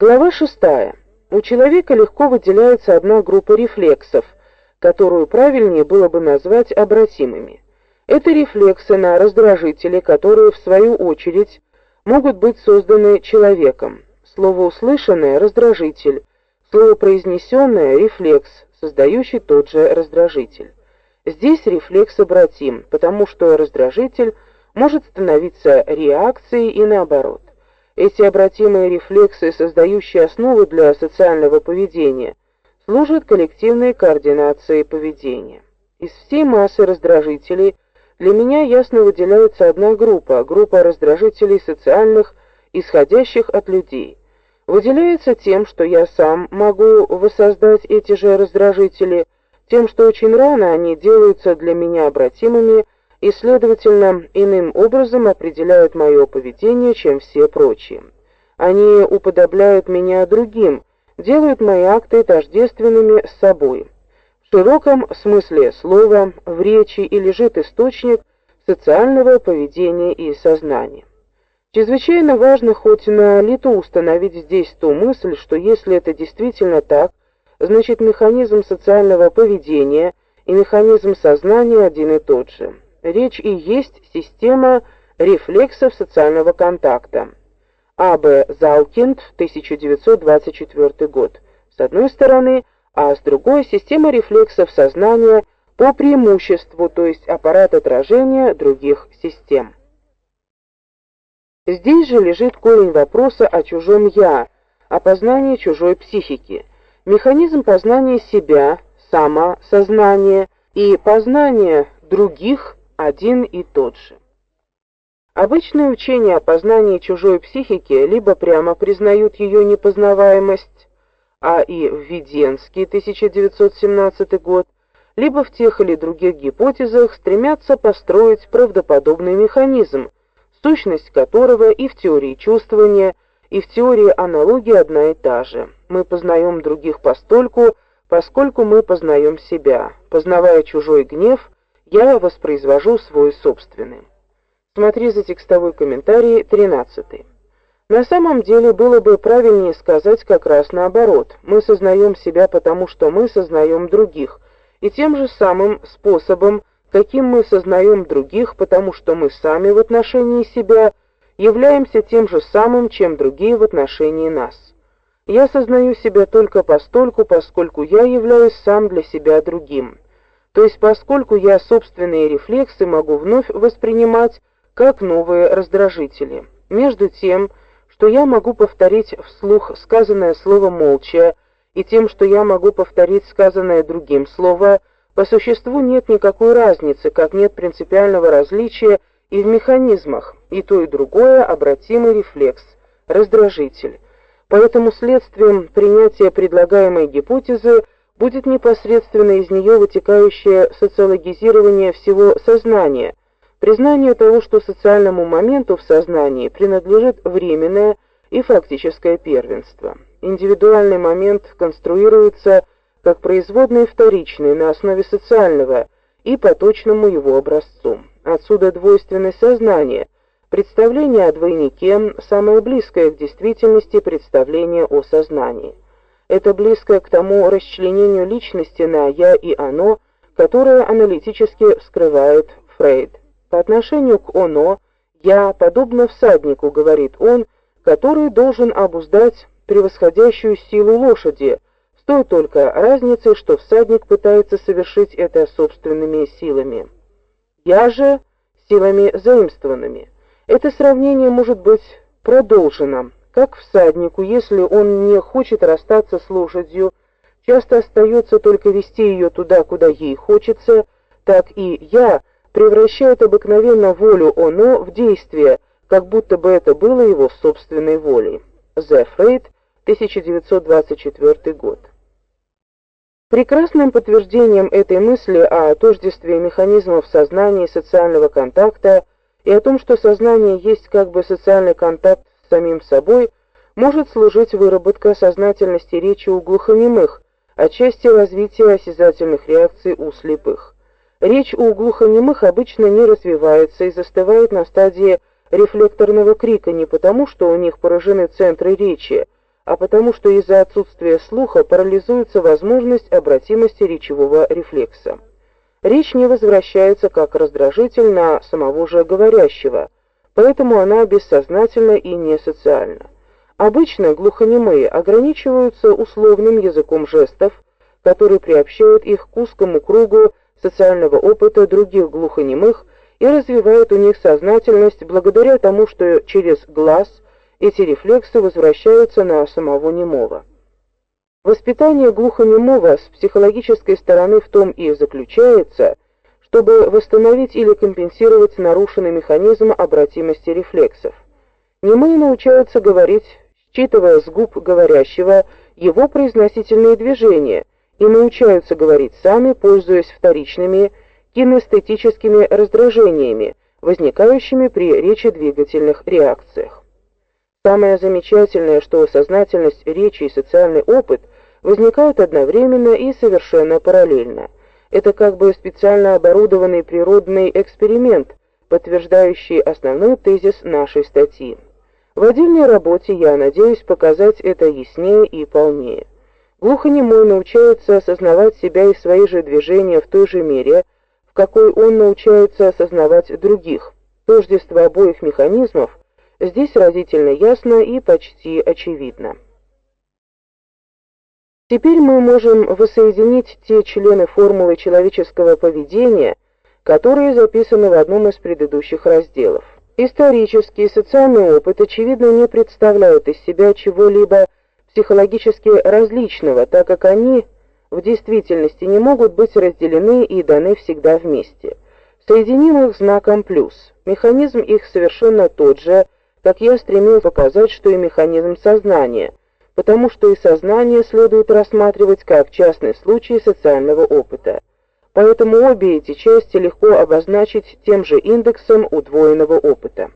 Глава 6. У человека легко выделяется одна группа рефлексов, которую правильнее было бы назвать обратимыми. Это рефлексы на раздражители, которые в свою очередь могут быть созданы человеком. Слово услышанное раздражитель, слово произнесенное рефлекс, создающий тот же раздражитель. Здесь рефлекс обратим, потому что раздражитель может становиться реакцией и наоборот. Эти обратимые рефлексы, создающие основу для социального поведения, служат коллективной координацией поведения. Из всей массы раздражителей для меня ясно выделяется одна группа, группа раздражителей социальных, исходящих от людей. Выделяется тем, что я сам могу воссоздать эти же раздражители, тем, что очень рано они делаются для меня обратимыми и, следовательно, иным образом определяют мое поведение, чем все прочие. Они уподобляют меня другим, делают мои акты тождественными с собой. В широком смысле слова в речи и лежит источник социального поведения и сознания. Чрезвычайно важно хоть на лету установить здесь ту мысль, что если это действительно так, значит механизм социального поведения и механизм сознания один и тот же речь и есть система рефлексов социального контакта. А.Б. Залкинд, 1924 год. С одной стороны, а с другой система рефлексов сознания по преимуществу, то есть аппарат отражения других систем. Здесь же лежит корень вопроса о чужом я, о познании чужой психики. Механизм познания себя, самосознание и познание других один и тот же. Обычные учения о познании чужой психики либо прямо признают ее непознаваемость, а и Введенский 1917 год, либо в тех или других гипотезах стремятся построить правдоподобный механизм, сущность которого и в теории чувствования, и в теории аналогии одна и та же. Мы познаем других постольку, поскольку мы познаем себя. Познавая чужой гнев, я воспроизвожу свой собственный. Смотри за текстовой комментарий 13. На самом деле было бы правильнее сказать как раз наоборот. Мы сознаем себя потому, что мы сознаем других, и тем же самым способом, каким мы сознаем других, потому что мы сами в отношении себя являемся тем же самым, чем другие в отношении нас. Я сознаю себя только постольку, поскольку я являюсь сам для себя другим. То есть поскольку я собственные рефлексы могу вновь воспринимать как новые раздражители. Между тем, что я могу повторить вслух сказанное слово молча, и тем, что я могу повторить сказанное другим слово, по существу нет никакой разницы, как нет принципиального различия и в механизмах. И то, и другое обратимый рефлекс, раздражитель. Поэтому следствием принятия предлагаемой гипотезы будет непосредственно из нее вытекающее социологизирование всего сознания, признание того, что социальному моменту в сознании принадлежит временное и фактическое первенство. Индивидуальный момент конструируется как производный вторичный на основе социального и по точному его образцу. Отсюда двойственность сознания, представление о двойнике, самое близкое к действительности представление о сознании. Это близко к тому расчленению личности на я и оно, которое аналитически вскрывает Фрейд. По отношению к оно я подобно всаднику, говорит он, который должен обуздать превосходящую силу лошади, с той только разницей, что всадник пытается совершить это собственными силами. Я же силами заимствованными. Это сравнение может быть продолжено как всаднику, если он не хочет расстаться с лошадью, часто остается только вести ее туда, куда ей хочется, так и я превращает обыкновенно волю оно в действие, как будто бы это было его собственной волей. Зефрейд, 1924 год. Прекрасным подтверждением этой мысли о тождестве механизмов сознания и социального контакта и о том, что сознание есть как бы социальный контакт самим собой может служить выработка сознательности речи у глухонемых, отчасти развитие осязательных реакций у слепых. Речь у глухонемых обычно не развивается и застывает на стадии рефлекторного крика не потому, что у них поражены центры речи, а потому что из-за отсутствия слуха парализуется возможность обратимости речевого рефлекса. Речь не возвращается как раздражитель на самого же говорящего, поэтому она бессознательна и не социальна. Обычно глухонемые ограничиваются условным языком жестов, который приобщает их к узкому кругу социального опыта других глухонемых и развивает у них сознательность благодаря тому, что через глаз эти рефлексы возвращаются на самого немого. Воспитание глухонемого с психологической стороны в том и заключается, чтобы восстановить или компенсировать нарушенный механизм обратимости рефлексов. Немые научаются говорить, считывая с губ говорящего его произносительные движения и научаются говорить сами, пользуясь вторичными кинестетическими раздражениями, возникающими при речедвигательных реакциях. Самое замечательное, что сознательность речи и социальный опыт возникают одновременно и совершенно параллельно. Это как бы специально оборудованный природный эксперимент, подтверждающий основной тезис нашей статьи. В отдельной работе я надеюсь показать это яснее и полнее. Глухонемой научается осознавать себя и свои же движения в той же мере, в какой он научается осознавать других. Тождество обоих механизмов здесь разительно ясно и почти очевидно. Теперь мы можем воссоединить те члены формулы человеческого поведения, которые записаны в одном из предыдущих разделов. Исторический и социальный опыт очевидно не представляют из себя чего-либо психологически различного, так как они в действительности не могут быть разделены и даны всегда вместе. Соединим их знаком плюс. Механизм их совершенно тот же, как я стремился показать, что и механизм сознания, потому что и сознание следует рассматривать как частный случай социального опыта. Поэтому обе эти части легко обозначить тем же индексом удвоенного опыта.